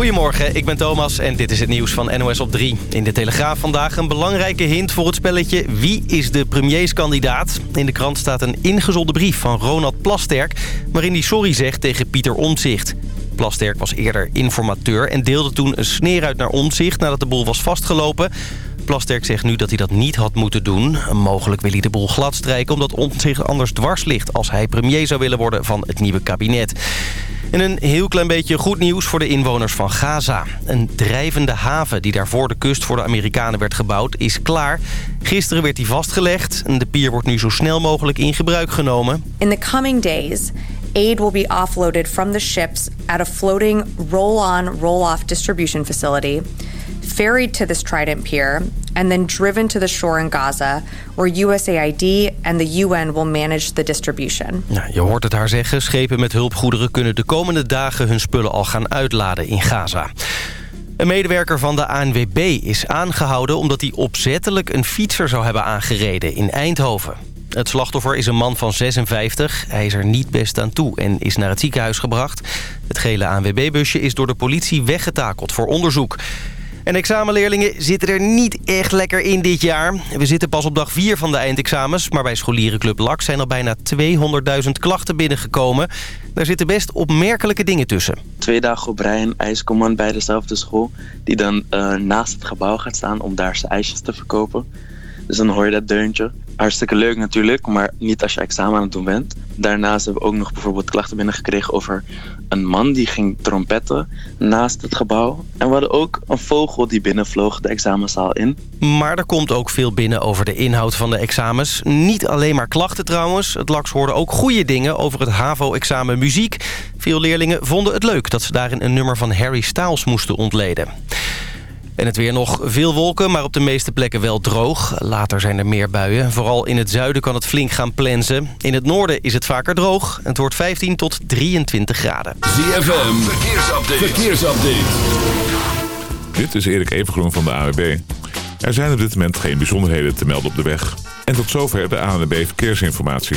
Goedemorgen, ik ben Thomas en dit is het nieuws van NOS op 3. In de Telegraaf vandaag een belangrijke hint voor het spelletje Wie is de premierskandidaat? In de krant staat een ingezolde brief van Ronald Plasterk... waarin hij sorry zegt tegen Pieter Omtzigt. Plasterk was eerder informateur en deelde toen een sneer uit naar Omtzigt... nadat de boel was vastgelopen... Plasterk zegt nu dat hij dat niet had moeten doen. Mogelijk wil hij de boel gladstrijken omdat Omtzigt anders dwars ligt... als hij premier zou willen worden van het nieuwe kabinet. En een heel klein beetje goed nieuws voor de inwoners van Gaza. Een drijvende haven die daar voor de kust voor de Amerikanen werd gebouwd is klaar. Gisteren werd die vastgelegd en de pier wordt nu zo snel mogelijk in gebruik genomen. In the coming days, aid will be offloaded from the ships at a floating roll-on, roll-off distribution facility ferried to this Trident Pier, and then driven to the shore in Gaza, where USAID and the UN will manage the distribution. Nou, je hoort het haar zeggen, schepen met hulpgoederen kunnen de komende dagen hun spullen al gaan uitladen in Gaza. Een medewerker van de ANWB is aangehouden omdat hij opzettelijk een fietser zou hebben aangereden in Eindhoven. Het slachtoffer is een man van 56. Hij is er niet best aan toe en is naar het ziekenhuis gebracht. Het gele ANWB-busje is door de politie weggetakeld voor onderzoek. En examenleerlingen zitten er niet echt lekker in dit jaar. We zitten pas op dag 4 van de eindexamens... maar bij scholierenclub LAK zijn al bijna 200.000 klachten binnengekomen. Daar zitten best opmerkelijke dingen tussen. Twee dagen op rij een ijscommand bij dezelfde school... die dan uh, naast het gebouw gaat staan om daar zijn ijsjes te verkopen. Dus dan hoor je dat deuntje. Hartstikke leuk natuurlijk, maar niet als je examen aan het doen bent. Daarnaast hebben we ook nog bijvoorbeeld klachten binnengekregen over een man die ging trompetten naast het gebouw. En we hadden ook een vogel die binnenvloog de examenzaal in. Maar er komt ook veel binnen over de inhoud van de examens. Niet alleen maar klachten trouwens. Het LAX hoorde ook goede dingen over het HAVO-examen muziek. Veel leerlingen vonden het leuk dat ze daarin een nummer van Harry Styles moesten ontleden. En het weer nog veel wolken, maar op de meeste plekken wel droog. Later zijn er meer buien. Vooral in het zuiden kan het flink gaan plensen. In het noorden is het vaker droog. Het wordt 15 tot 23 graden. ZFM, verkeersupdate. verkeersupdate. Dit is Erik Evengroen van de AWB. Er zijn op dit moment geen bijzonderheden te melden op de weg. En tot zover de ANWB Verkeersinformatie.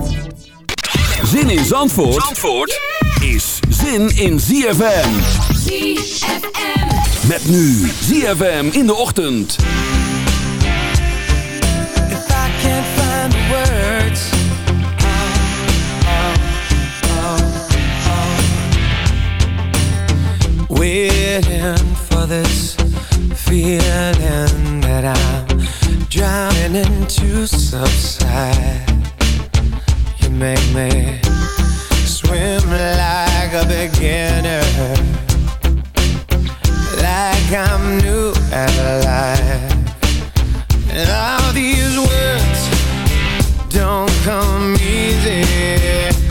Zin in Zandvoort, Zandvoort is zin in ZFM. ZFM. Met nu ZFM in de ochtend. If I can't find the words. Waiting for this feeling that I'm drowning into subside. Make me swim like a beginner, like I'm new at life. And all these words don't come easy.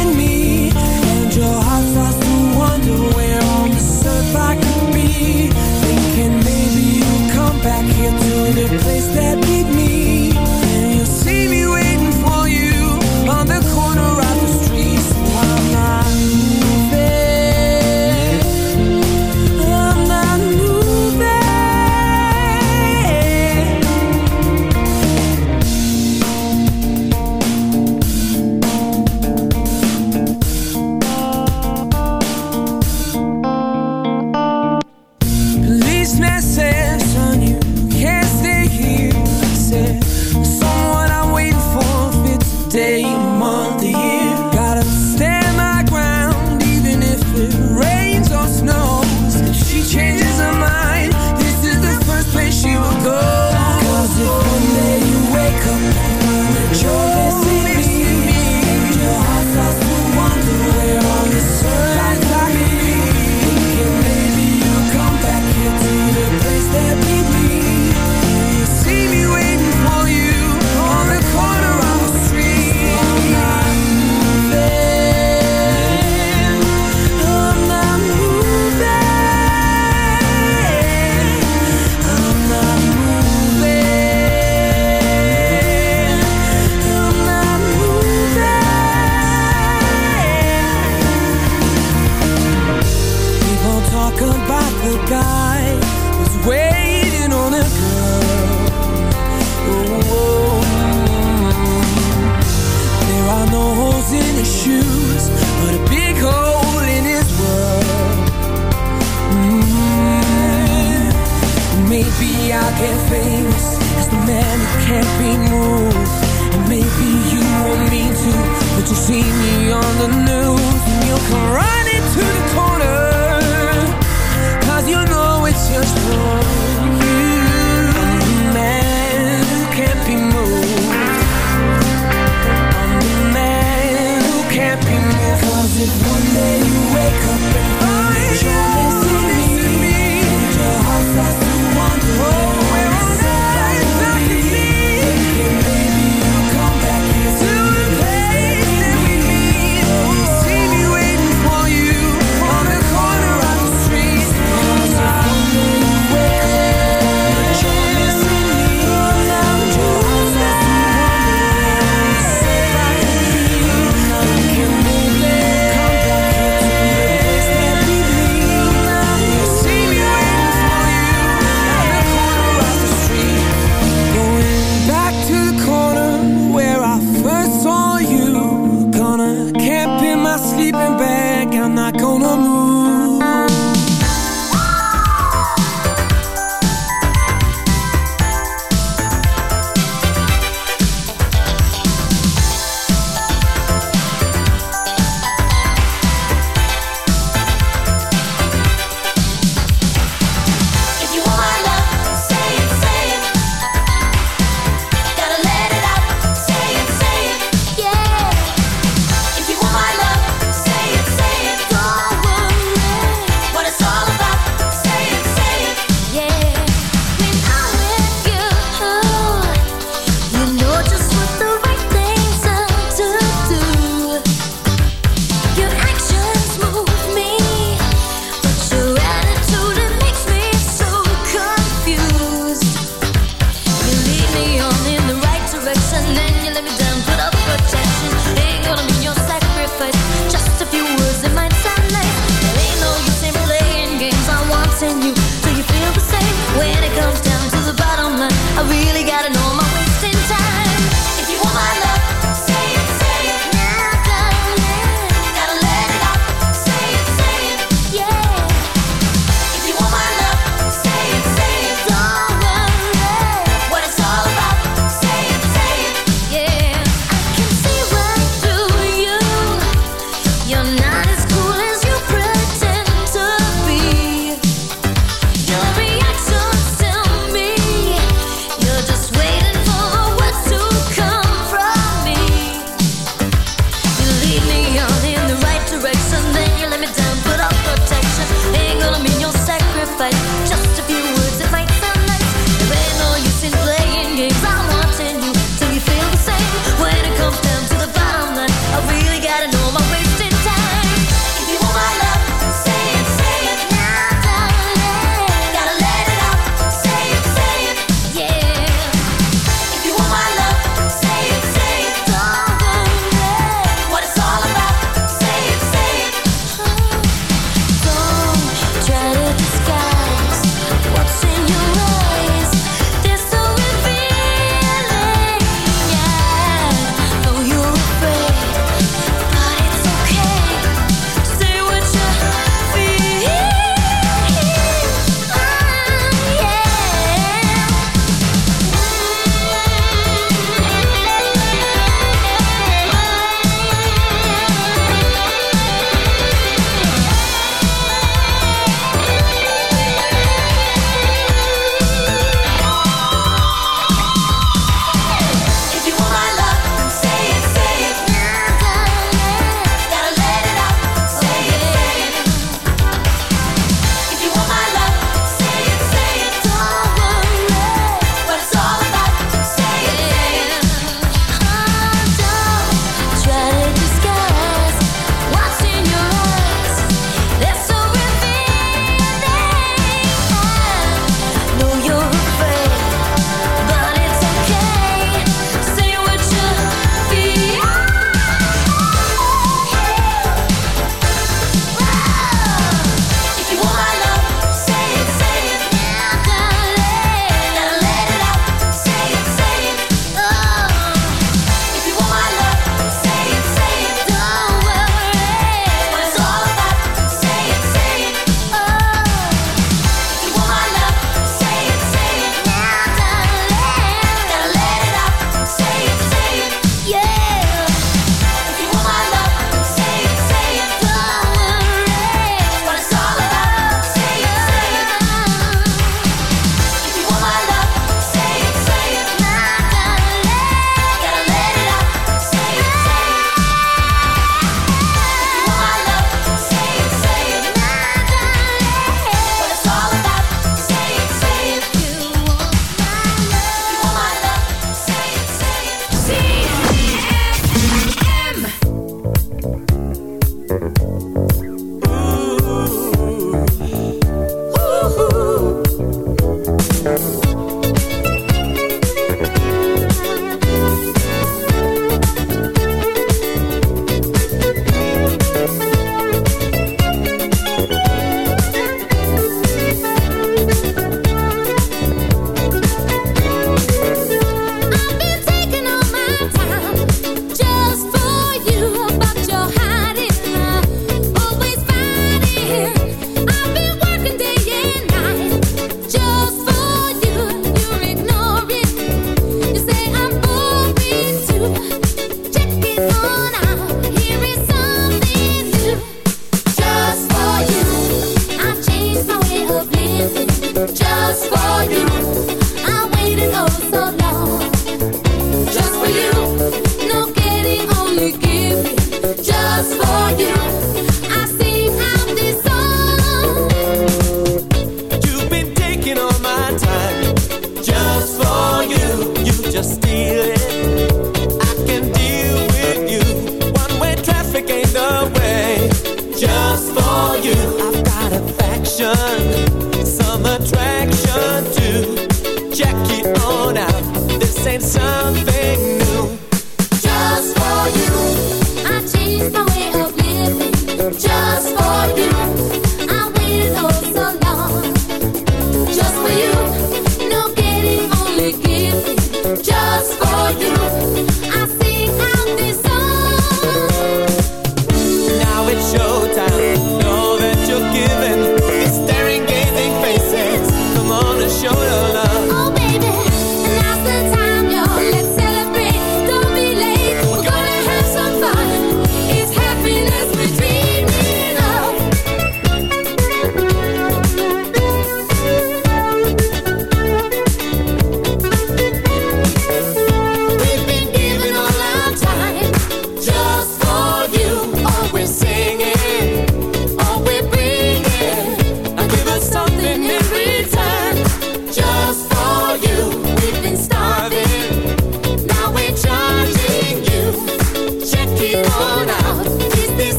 in me. I get famous as the man who can't be moved. And maybe you want me to, but you'll see me on the news and you'll come running to the corner. Cause you know it's just wrong. You, the man who can't be moved. I'm the man who can't be moved. If one day you wake up and find you're missing me, me, your heart starts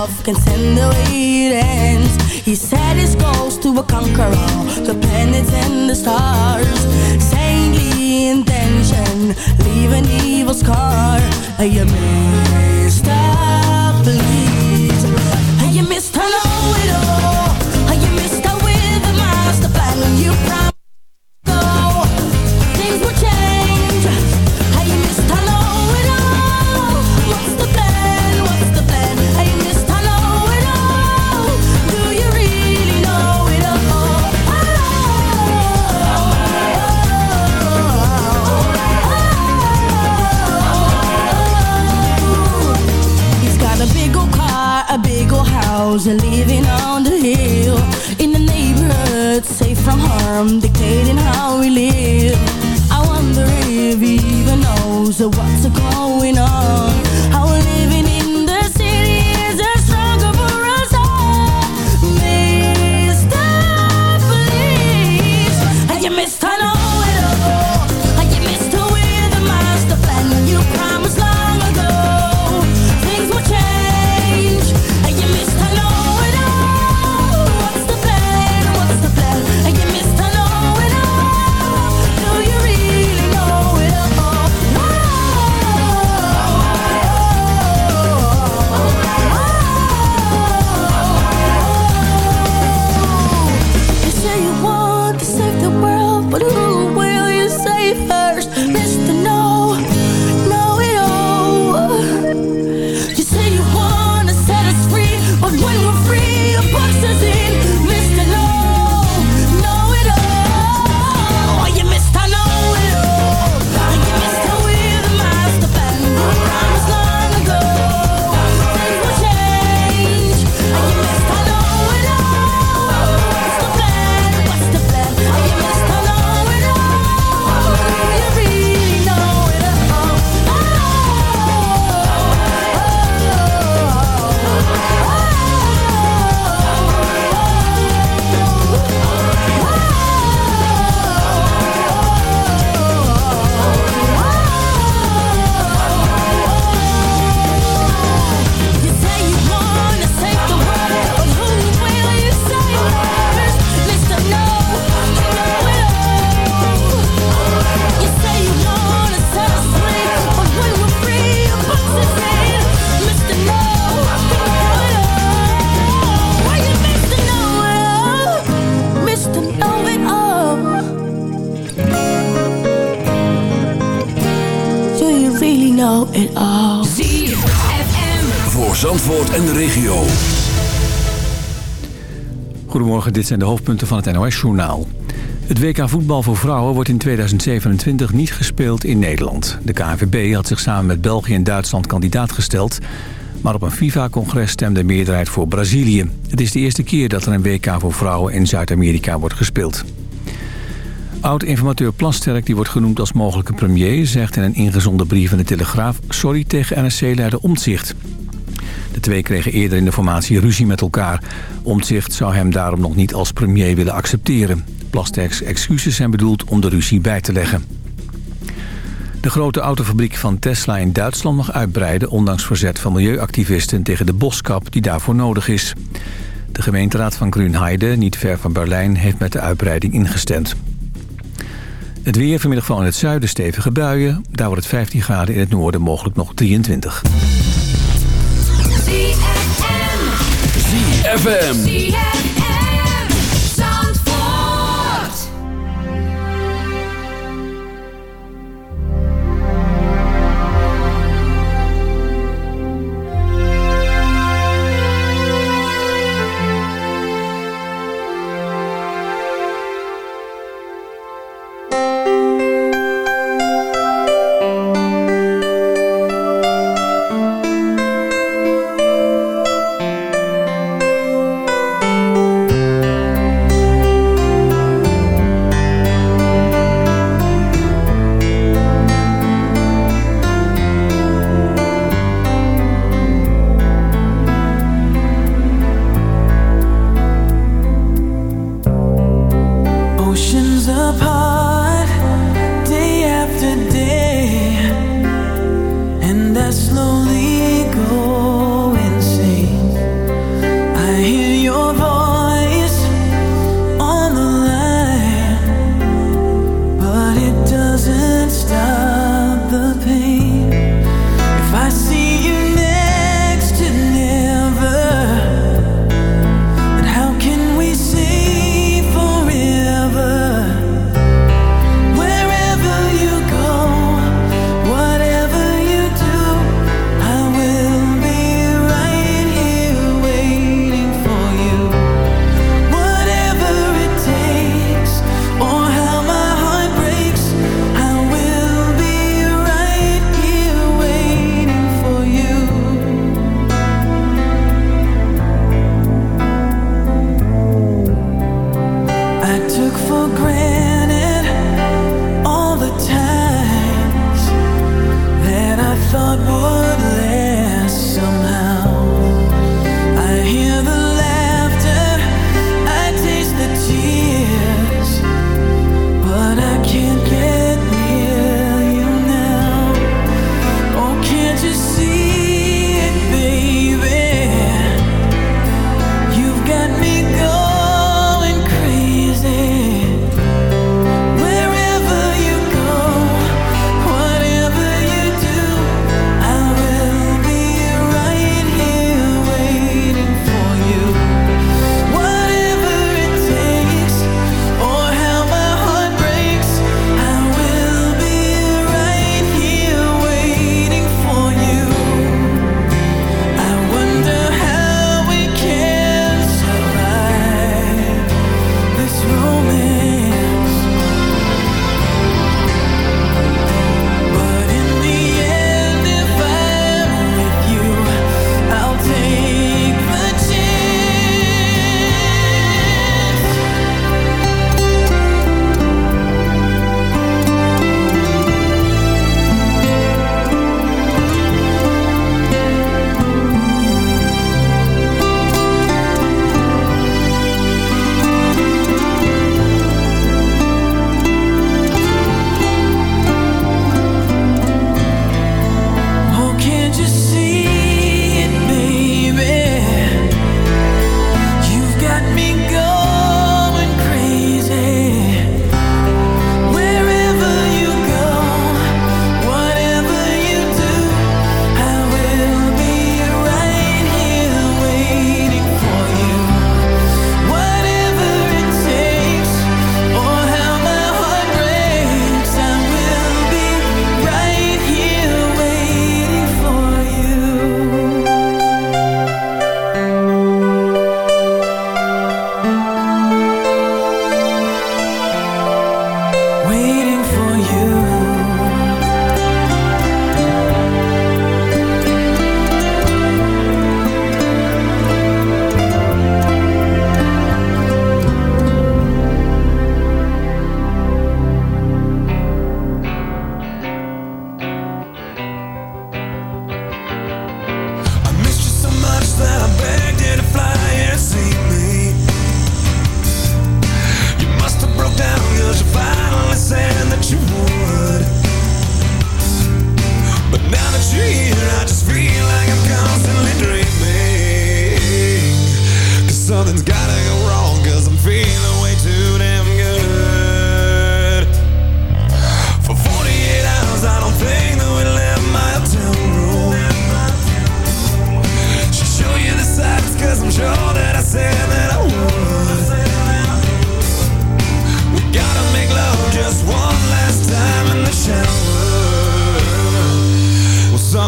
off, can send the way it ends. He set his goals to conquer all the planets and the stars. Saintly intention, leave an evil scar. Are you star. Dit zijn de hoofdpunten van het NOS-journaal. Het WK voetbal voor vrouwen wordt in 2027 niet gespeeld in Nederland. De KNVB had zich samen met België en Duitsland kandidaat gesteld... maar op een FIFA-congres stemde de meerderheid voor Brazilië. Het is de eerste keer dat er een WK voor vrouwen in Zuid-Amerika wordt gespeeld. Oud-informateur Plasterk, die wordt genoemd als mogelijke premier... zegt in een ingezonden brief in de Telegraaf... sorry tegen NSC-leider Omtzigt. De twee kregen eerder in de formatie ruzie met elkaar. Omtzigt zou hem daarom nog niet als premier willen accepteren. Plasterks excuses zijn bedoeld om de ruzie bij te leggen. De grote autofabriek van Tesla in Duitsland mag uitbreiden... ondanks verzet van milieuactivisten tegen de boskap die daarvoor nodig is. De gemeenteraad van Grünheide, niet ver van Berlijn... heeft met de uitbreiding ingestemd. Het weer vanmiddag van in het zuiden stevige buien. Daar wordt het 15 graden in het noorden, mogelijk nog 23. ZFM.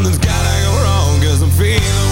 something's gotta go wrong Cause I'm feeling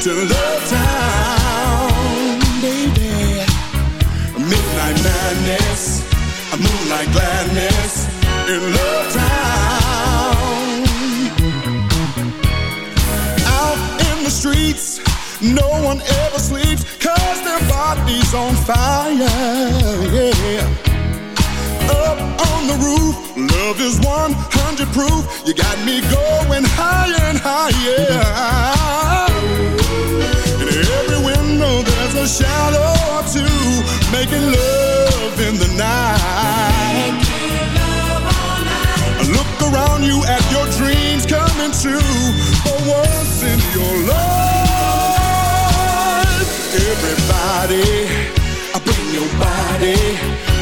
to Love Town, baby. Midnight madness, a moonlight gladness in Love Town. Out in the streets, no one ever sleeps, cause their body's on fire, yeah. Up on the roof, love is 100 proof. You got me going higher and higher. In every window, there's a shadow or two, making love in the night. Look around you at your dreams coming true for once in your life. Everybody, I bring your body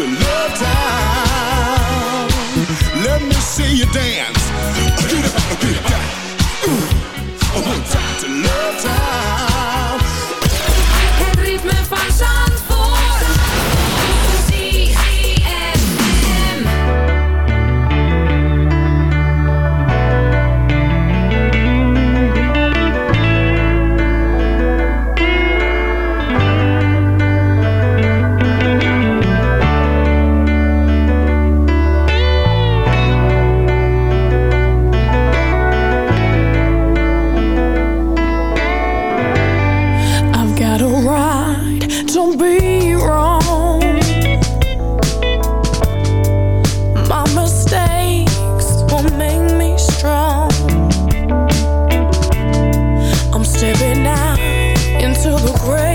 to Love time. Let me see you dance. Get down. look great.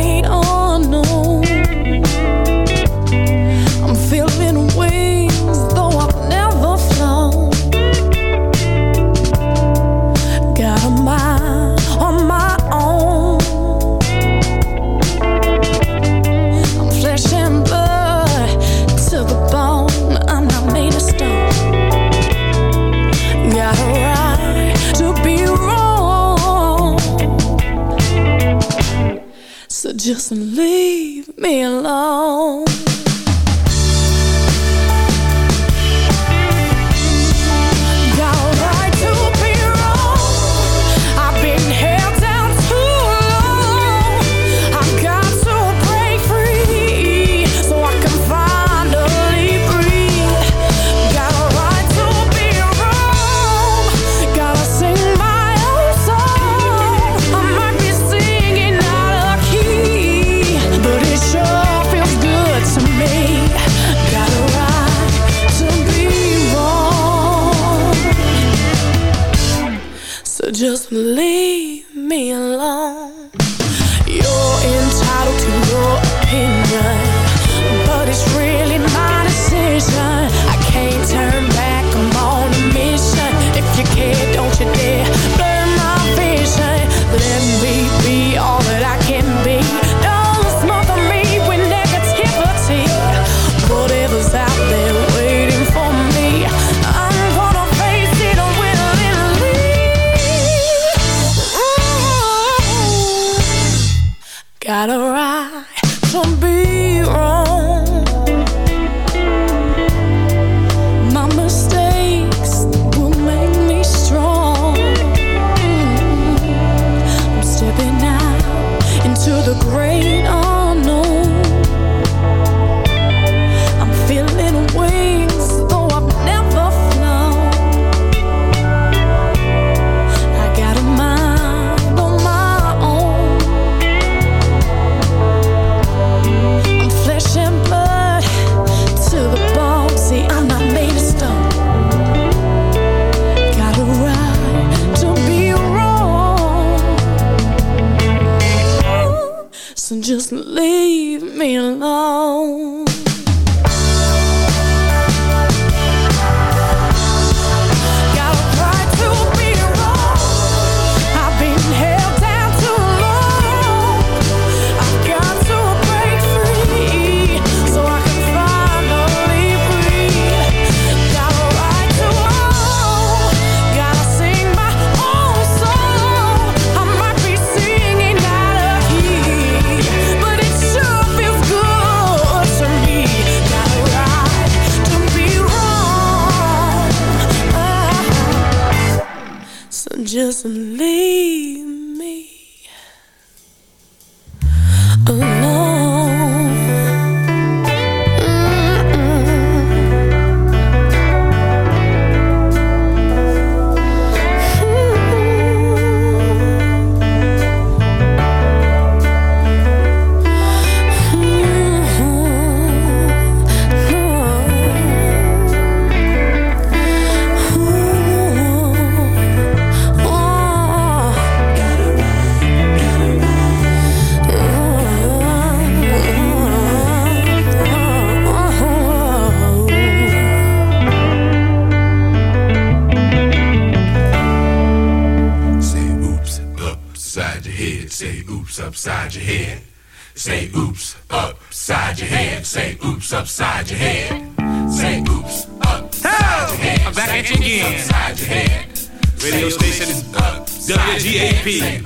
Say oops upside your head. Say oops upside your head. Say oops upside your head. I'm back at you again. Radio station WGAP.